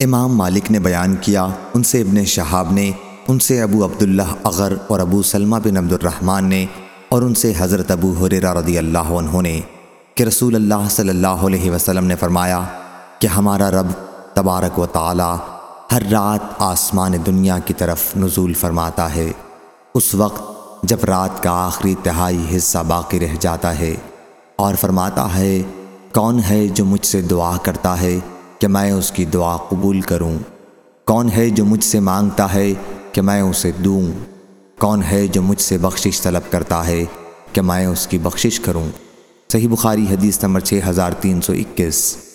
امام مالک نے بیان کیا، ان سے ابن شہاب نے، ان سے ابو عبداللہ اغر اور ابو سلمہ بن عبد الرحمن نے اور ان سے حضرت ابو حریرہ رضی اللہ عنہ نے کہ رسول اللہ صلی اللہ علیہ وسلم نے فرمایا کہ ہمارا رب تبارک و تعالی ہر رات آسمان دنیا کی طرف نزول فرماتا ہے۔ اس وقت جب رات کا آخری تہائی حصہ باقی رہ جاتا ہے اور فرماتا ہے، کون ہے جو مجھ سے دعا کرتا ہے؟ کہ میں اس کی دعا قبول کروں۔ کون ہے جو مجھ سے مانگتا ہے کہ میں اسے دوں؟ کون ہے جو مجھ سے بخشش طلب کرتا ہے کہ میں اس کی بخشش کروں؟ صحیح بخاری حدیث نمبر 6321